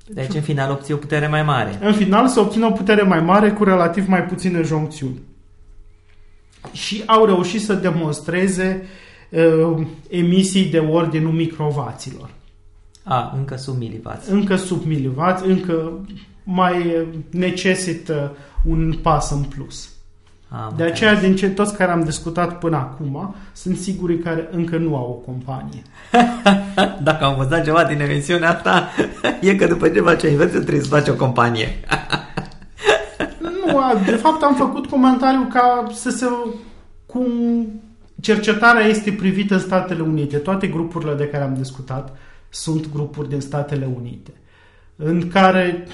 Deci, în final, obții o putere mai mare. În final se obține o putere mai mare cu relativ mai puține joncțiuni. Și au reușit să demonstreze uh, emisii de ordinul microvaților. A, încă sub milivați. Încă sub milivați, încă mai uh, necesită un pas în plus. Am De aceea, din ce toți care am discutat până acum, sunt siguri care încă nu au o companie. Dacă am învățat ceva din emisiunea asta, e că după ce faci o invenție trebuie să faci o companie. Nu, a- de fapt am făcut comentariu ca să se... cum cercetarea este privită în Statele Unite. Toate grupurile de care am discutat sunt grupuri din Statele Unite, în care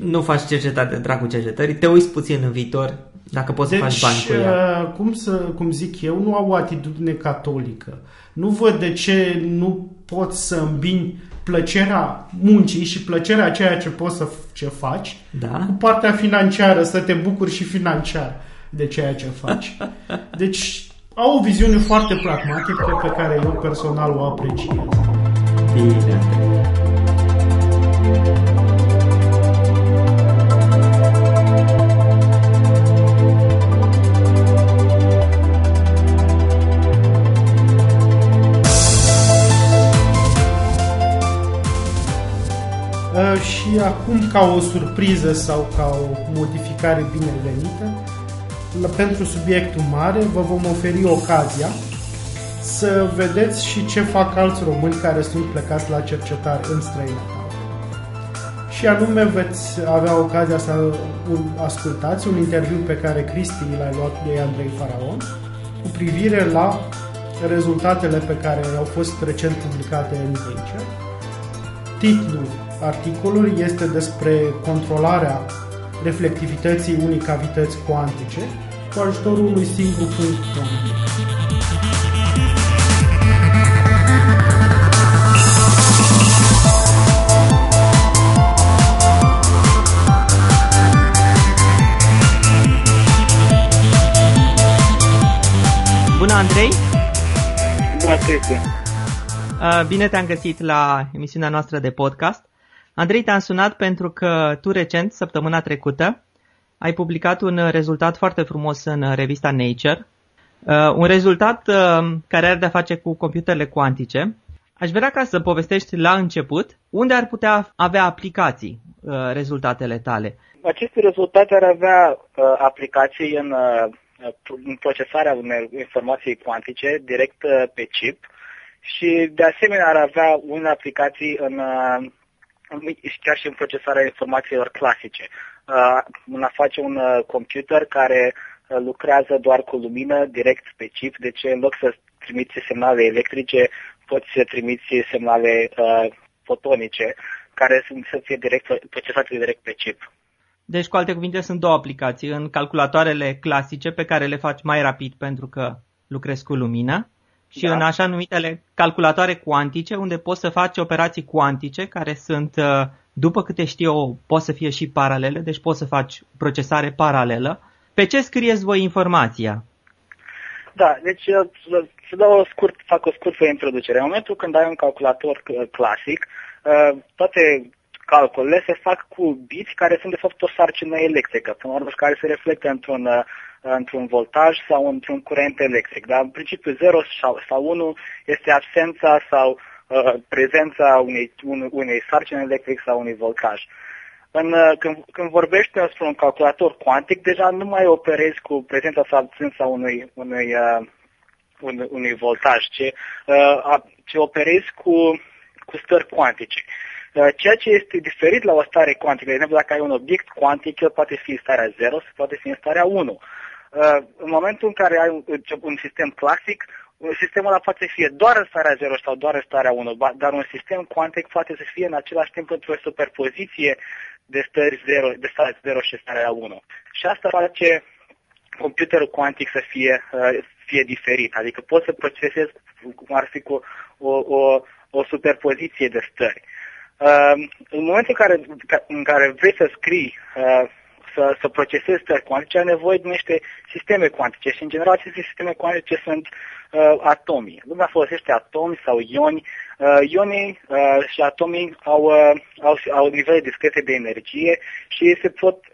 Nu faci cercetare de dragul cercetării, te uiți puțin în viitor, dacă poți să faci bani cu ea. uh, cum, să, cum zic eu, nu au o atitudine catolică. Nu văd de ce nu poți să îmbini plăcerea muncii și plăcerea a ceea ce poți să f- ce faci Da? cu partea financiară, să te bucuri și financiar de ceea ce faci. Deci au o viziune foarte pragmatică pe care eu personal o apreciez. Bine. Uh, și acum, ca o surpriză sau ca o modificare binevenită, la- pentru subiectul mare vă vom oferi ocazia să vedeți și ce fac alți români care sunt plecați la cercetare în străinătate. Și anume veți avea ocazia să un- ascultați un interviu pe care Cristi l-a luat de Andrei Faraon cu privire la rezultatele pe care au fost recent publicate în Nature Titlul articolului este despre controlarea reflectivității unei cavități cuantice cu ajutorul unui singur punct cuantic. Andrei! Da, Cristi. Uh, Bine te-am găsit la emisiunea noastră de podcast. Andrei, te-am sunat pentru că tu recent, săptămâna trecută, ai publicat un rezultat foarte frumos în revista Nature. Uh, Un rezultat uh, care are de-a face cu computerele cuantice. Aș vrea ca să povestești la început unde ar putea avea aplicații uh, rezultatele tale. Aceste rezultate ar avea uh, aplicații în, uh, în procesarea unei informații cuantice direct uh, pe chip și de asemenea ar avea unele aplicații în, uh, în chiar și în procesarea informațiilor clasice. Uh, în a face un uh, computer care uh, lucrează doar cu lumină direct pe chip, deci în loc să trimiți semnale electrice, poți să trimiți semnale uh, fotonice, care sunt să fie direct procesate direct pe chip. Deci, cu alte cuvinte, sunt două aplicații. În calculatoarele clasice, pe care le faci mai rapid pentru că lucrezi cu lumină, și da. în așa numitele calculatoare cuantice, unde poți să faci operații cuantice, care sunt, uh, după câte știu eu, pot să fie și paralele, deci poți să faci procesare paralelă. Pe ce scrieți voi informația? Da, deci uh, să dau o scurt, fac o scurtă introducere. În momentul când ai un calculator clasic, uh, toate calculele se fac cu biți care sunt de fapt o sarcină electrică, până urmă, care se reflectă într-un, uh, într-un voltaj sau într-un curent electric. Dar în principiu 0 sau, sau 1 este absența sau uh, prezența unei, un, unei sarcini electric sau unui voltaj. În, uh, când, când vorbești despre un calculator cuantic, deja nu mai operezi cu prezența sau absența unui, unui, uh, un, unui voltaj, ci, uh, ci operezi cu, cu stări cuantice. Uh, ceea ce este diferit la o stare cuantică, de exemplu, dacă ai un obiect cuantic, el poate fi în starea 0 sau poate fi în starea 1. Uh, în momentul în care ai un, un sistem clasic, sistemul ăla poate fi doar în starea 0 sau doar în starea 1, dar un sistem cuantic poate să fie în același timp într-o superpoziție de stări 0, de starea 0 și starea 1. Și asta face computerul cuantic să fie, uh, fie diferit. Adică poți să procesezi cum ar fi cu o, o, o superpoziție de stări. Uh, în momentul în care, în care vrei să scrii, uh, să, să procesezi stări cuantice, ai nevoie de niște sisteme cuantice și, în general, aceste sisteme cuantice sunt uh, atomii. Lumea folosește atomi sau ioni. Uh, ionii uh, și atomii au, uh, au, au nivele discrete de energie și se pot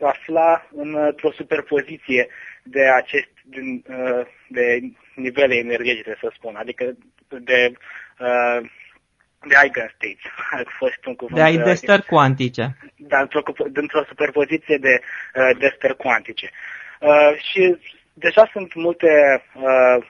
afla într-o superpoziție de acest de, uh, de nivele energetice, să spun, adică de uh, de eigenstates, a fost un cuvânt. De, de stări cuantice. Da, într-o, într-o superpoziție de, uh, de stări cuantice. Uh, și deja sunt multe uh,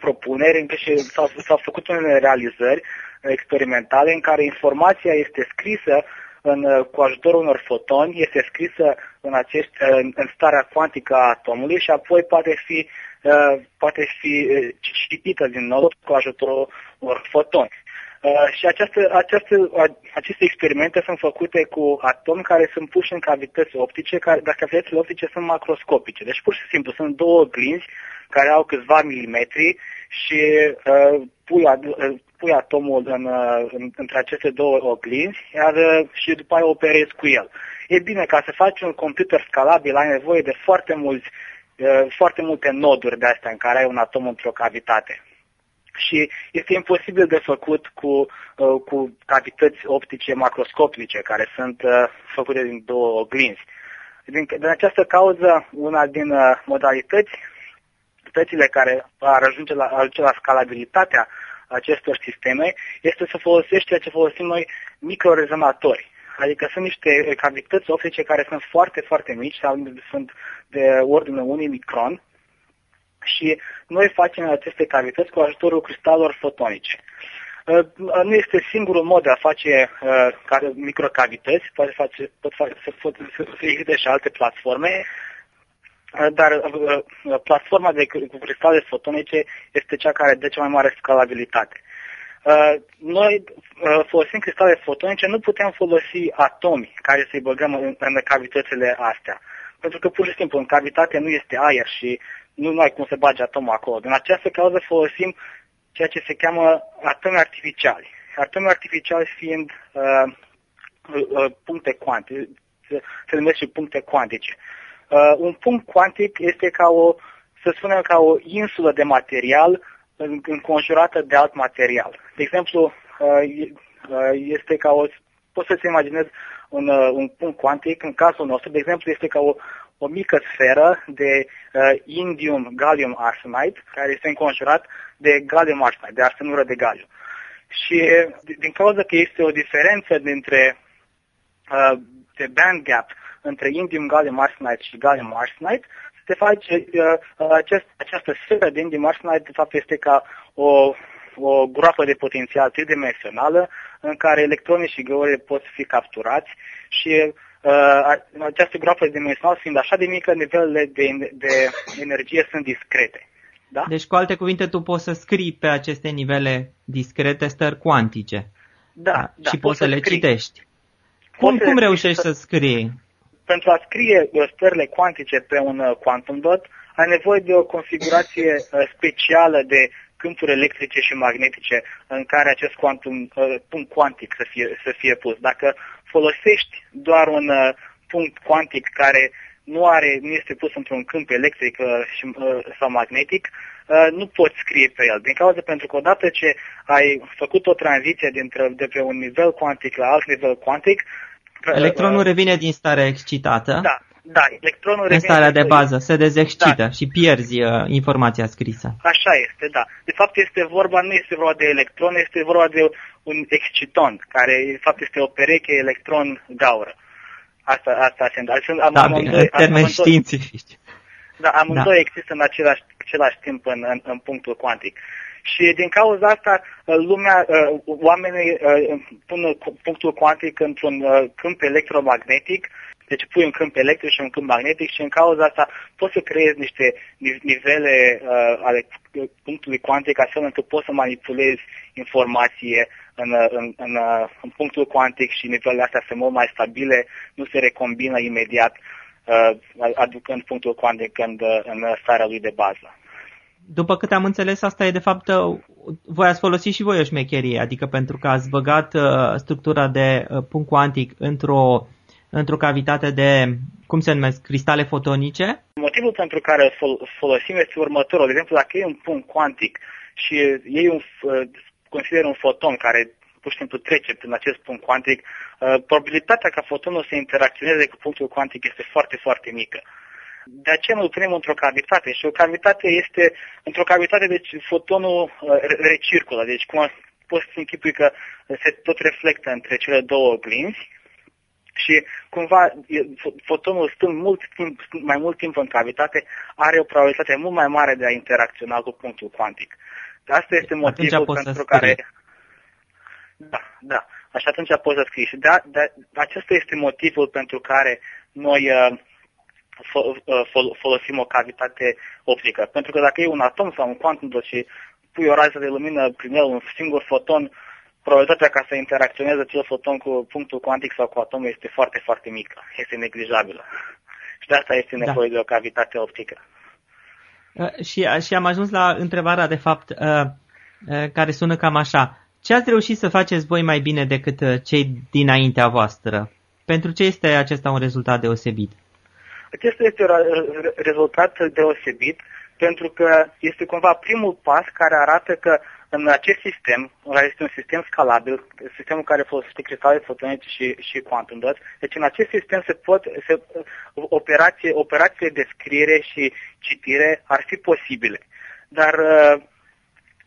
propuneri încă și s-au, s-au făcut unele realizări experimentale în care informația este scrisă în, cu ajutorul unor fotoni, este scrisă în, acești, în, în starea cuantică a atomului și apoi poate fi, uh, poate fi citită din nou cu ajutorul unor fotoni. Uh, și această, această, aceste experimente sunt făcute cu atomi care sunt puși în cavități optice, care, dar cavitățile optice sunt macroscopice. Deci pur și simplu sunt două oglinzi care au câțiva milimetri și uh, pui, uh, pui atomul în, uh, în, între aceste două oglinzi iar, uh, și după aia operezi cu el. E bine, ca să faci un computer scalabil ai nevoie de foarte, mulți, uh, foarte multe noduri de astea în care ai un atom într-o cavitate și este imposibil de făcut cu, uh, cu cavități optice macroscopice care sunt uh, făcute din două oglinzi. Din, din această cauză, una din uh, modalități modalitățile care ar ajunge la, ajunge la scalabilitatea acestor sisteme este să folosești ceea ce folosim noi microrezonatori. Adică sunt niște cavități optice care sunt foarte, foarte mici, sau sunt de ordinul unui micron, și noi facem aceste cavități cu ajutorul cristalelor fotonice. Uh, nu este singurul mod de a face uh, microcavități, poate face, pot face, să, pot, să existe și alte platforme, uh, dar uh, platforma de, cu cristale fotonice este cea care dă cea mai mare scalabilitate. Uh, noi, uh, folosind cristale fotonice, nu putem folosi atomi care să-i băgăm în, în cavitățile astea. Pentru că, pur și simplu, în cavitate nu este aer și nu ai cum să bagi atomul acolo. Din această cauză folosim ceea ce se cheamă atomi artificiali. Atomi artificiali fiind uh, uh, puncte cuantice, se numesc și puncte cuantice. Uh, un punct cuantic este ca o, să spunem, ca o insulă de material înconjurată de alt material. De exemplu, uh, uh este ca o, poți să-ți imaginezi un, uh, un punct cuantic, în cazul nostru, de exemplu, este ca o, o mică sferă de uh, indium-gallium arsenide, care este înconjurat de gallium arsenide, de arsenură de galiu. Și din cauza că este o diferență dintre uh, de band gap între indium gallium arsenide și gallium arsenide, se face uh, acest, această sferă de indium arsenide, de fapt, este ca o, o groapă de potențial tridimensională în care electronii și găurile pot fi capturați și Uh, această groapă dimensională fiind așa de mică, nivelele de, de energie sunt discrete. Da? Deci, cu alte cuvinte, tu poți să scrii pe aceste nivele discrete stări cuantice. Da, da. Și poți să, să le scrii. citești. Poți Cum, să cum le reușești scrii să scrii? Pentru a scrie uh, stările cuantice pe un uh, quantum dot, ai nevoie de o configurație uh, specială de câmpuri electrice și magnetice în care acest quantum, uh, punct cuantic să fie, să fie pus. Dacă folosești doar un uh, punct cuantic care nu, are, nu este pus într-un câmp electric uh, și, uh, sau magnetic, uh, nu poți scrie pe el. Din cauza pentru că odată ce ai făcut o tranziție dintre, de pe un nivel cuantic la alt nivel cuantic, uh, Electronul uh, revine din starea excitată Da, da, electronul în revine starea de să- bază, se dezexcită Da. și pierzi uh, informația scrisă. Așa este, da. De fapt este vorba, nu este vorba de electron, este vorba de un exciton, care de fapt este o pereche electron-gaură. Asta, asta sunt. Sunt am, Da, amândoi- bine, termeni amândoi- științifici. Da, amândoi da. există în același, același timp în, în, în punctul cuantic. Și din cauza asta, uh, lumea, uh, oamenii uh, pun cu- punctul cuantic într-un uh, câmp electromagnetic, deci pui un câmp electric și un câmp magnetic și în cauza asta poți să creezi niște ni- nivele uh, ale punctului cuantic astfel încât poți să manipulezi informație în, uh, în, în, uh, în punctul cuantic și nivelele astea sunt mult mai stabile, nu se recombină imediat, uh, aducând punctul cuantic în, uh, în starea lui de bază. După câte am înțeles, asta e de fapt, uh, voi ați folosit și voi o șmecherie, adică pentru că ați băgat uh, structura de uh, punct cuantic într-o, într-o cavitate de, cum se numesc, cristale fotonice. Motivul pentru care îl fol- folosim este următorul. De exemplu, dacă e un punct cuantic și e un, uh, consider un foton care pur și simplu trece prin acest punct cuantic, uh, probabilitatea ca fotonul să interacționeze cu punctul cuantic este foarte, foarte mică. De aceea îl punem într-o cavitate și o cavitate este, într-o cavitate, deci fotonul uh, re- recirculă, deci cum poți să închipui că se tot reflectă între cele două oglinzi și cumva e- fo- fotonul stând mult timp, stând mai mult timp în cavitate are o probabilitate mult mai mare de a interacționa cu punctul cuantic. Asta este Atunci motivul poți să pentru scrii. care... Da, da. Și atunci poți să scrii. Și de, de, acesta este motivul pentru care noi uh, fo- uh, fol- folosim o cavitate optică. Pentru că dacă e un atom sau un quantum dot și pui o rază de lumină prin el, un singur foton, probabilitatea ca să interacționeze acel foton cu punctul cuantic sau cu atomul este foarte, foarte mică. Este neglijabilă. Și de asta este Da. nevoie de o cavitate optică. Uh, Și, și am ajuns la întrebarea, de fapt, uh, uh, care sună cam așa. Ce ați reușit să faceți voi mai bine decât uh, cei dinaintea voastră? Pentru ce este acesta un rezultat deosebit? Acesta este un re- rezultat deosebit pentru că este cumva primul pas care arată că în acest sistem, care este un sistem scalabil, sistemul care folosește cristale fotonice și, și quantum dots, deci în acest sistem se pot, se, operație, operațiile de scriere și citire ar fi posibile. Dar uh,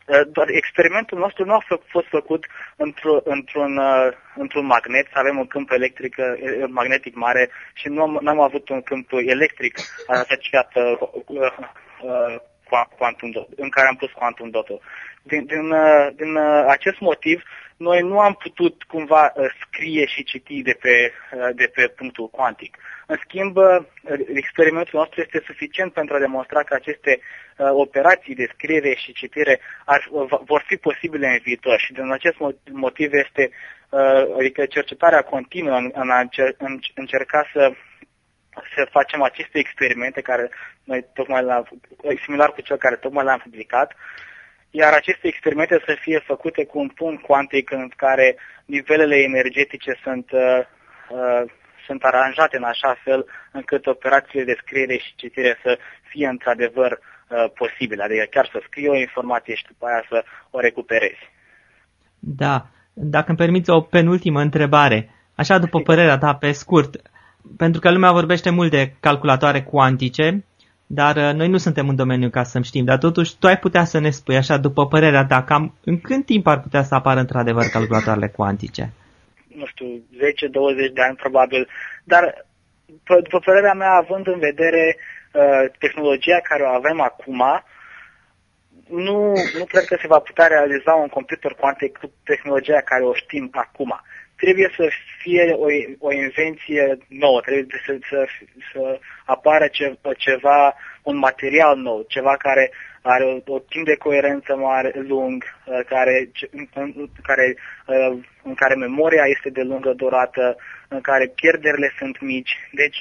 uh, doar experimentul nostru nu a fă, fost făcut într-o, într-un, uh, într-un magnet, să avem un câmp electric, uh, magnetic mare și nu am, n-am avut un câmp electric asociat uh, uh, uh, qua- quantum dot, în care am pus quantum dotul. Din, din, uh, din uh, acest motiv, noi nu am putut cumva uh, scrie și citi de pe, uh, de pe punctul cuantic. În schimb, uh, experimentul nostru este suficient pentru a demonstra că aceste uh, operații de scriere și citire ar, uh, vor fi posibile în viitor și din acest mo- motiv este uh, adică cercetarea continuă în, în a încer- în, încerca să să facem aceste experimente care noi tocmai le-am, similar cu cel care tocmai le-am publicat, iar aceste experimente să fie făcute cu un punct cuantic în care nivelele energetice sunt, uh, uh, sunt aranjate în așa fel încât operațiile de scriere și citire să fie într-adevăr uh, posibile, adică chiar să scrii o informație și după aia să o recuperezi. Da, dacă îmi permiți o penultimă întrebare, așa după părerea ta, pe scurt, pentru că lumea vorbește mult de calculatoare cuantice, dar uh, noi nu suntem în domeniu ca să știm, dar totuși tu ai putea să ne spui așa, după părerea ta, cam în cât timp ar putea să apară într-adevăr calculatoarele cuantice? nu știu, 10-20 de ani probabil, dar p- după părerea mea, având în vedere uh, tehnologia care o avem acum, nu, nu cred că se va putea realiza un computer cuantic cu tehnologia care o știm acum. Trebuie să fie o, o invenție nouă, trebuie să, să, să apară ce, ceva, un material nou, ceva care are o, o timp de coerență mare, lung, uh, care, în, care, uh, în care memoria este de lungă durată, în care pierderile sunt mici. Deci,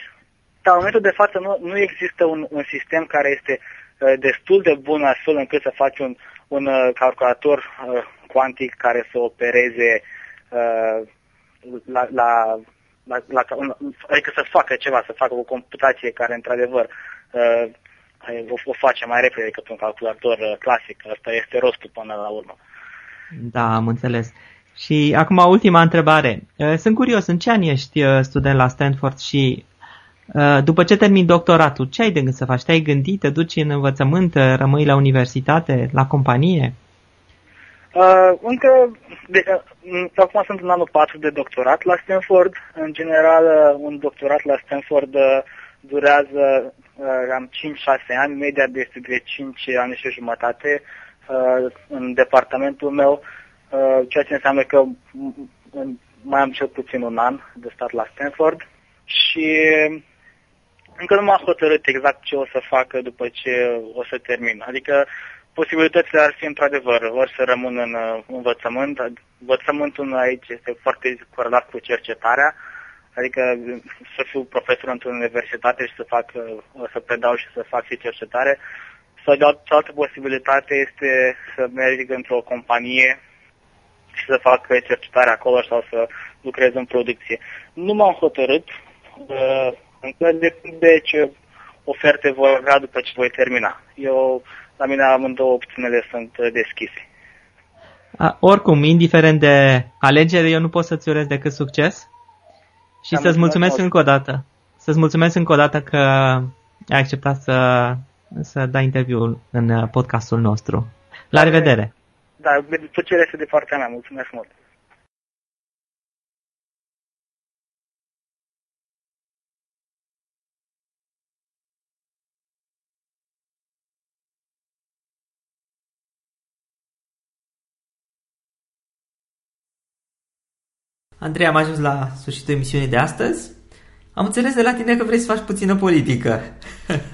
la momentul de față nu, nu există un, un sistem care este uh, destul de bun astfel încât să faci un, un calculator cuantic care să opereze la, la, la, la, adică să facă ceva, să facă o computație care într-adevăr o, o face mai repede decât un calculator uh, clasic. Asta este rostul până la urmă. Da, am înțeles. Și acum ultima întrebare. Uh, sunt curios, în ce ani ești uh, student la Stanford și după ce termin doctoratul, ce ai de gând să faci? Te-ai gândit, te duci în învățământ, rămâi la universitate, la companie? Uh, încă, de, uh, acum sunt în anul 4 de doctorat la Stanford. În general, uh, un doctorat la Stanford uh, durează uh, am 5-6 ani, media este de 5 ani și jumătate uh, în departamentul meu, uh, ceea ce înseamnă că mai am cel puțin un an de stat la Stanford și încă nu m-am hotărât exact ce o să facă după ce o să termin. Adică posibilitățile ar fi într-adevăr ori să rămân în uh, învățământ. Învățământul aici este foarte corelat cu cercetarea, adică să fiu profesor într-o universitate și să fac, să predau și să fac și cercetare. Sau de altă posibilitate este să merg într-o companie și să fac cercetare acolo sau să lucrez în producție. Nu m-am hotărât, uh, încă depinde ce oferte voi avea după ce voi termina. Eu, la mine amândouă opțiunile sunt deschise. A, oricum, indiferent de alegere, eu nu pot să-ți urez decât succes și să-ți mulțumesc încă o dată. Să-ți mulțumesc încă o dată că ai acceptat să, să dai interviul în podcastul nostru. La da, revedere! Da, plăcere este de partea mea. Mulțumesc mult! Andrei, am ajuns la sfârșitul emisiunii de astăzi. Am înțeles de la tine că vrei să faci puțină politică.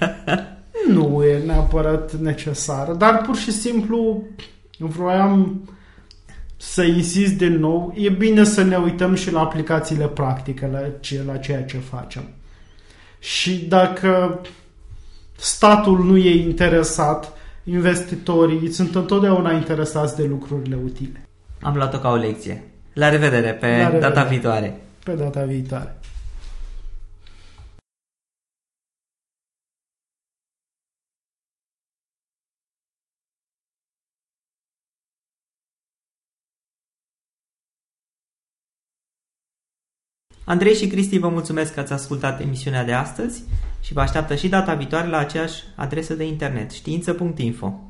nu e neapărat necesar, dar pur și simplu vroiam să insist din nou, e bine să ne uităm și la aplicațiile practice, la, ce, la ceea ce facem. Și dacă statul nu e interesat, investitorii sunt întotdeauna interesați de lucrurile utile. Am luat-o ca o lecție. La revedere pe La revedere. data viitoare. Pe data viitoare. Andrei și Cristi vă mulțumesc că ați ascultat emisiunea de astăzi și vă așteaptă și data viitoare la aceeași adresă de internet știință.info.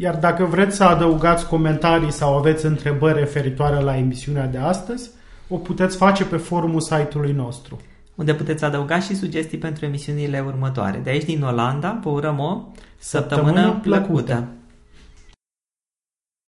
Iar dacă vreți să adăugați comentarii sau aveți întrebări referitoare la emisiunea de astăzi, o puteți face pe forumul site-ului nostru. Unde puteți adăuga și sugestii pentru emisiunile următoare. De aici din Olanda vă urăm o săptămână, săptămână plăcută! plăcută.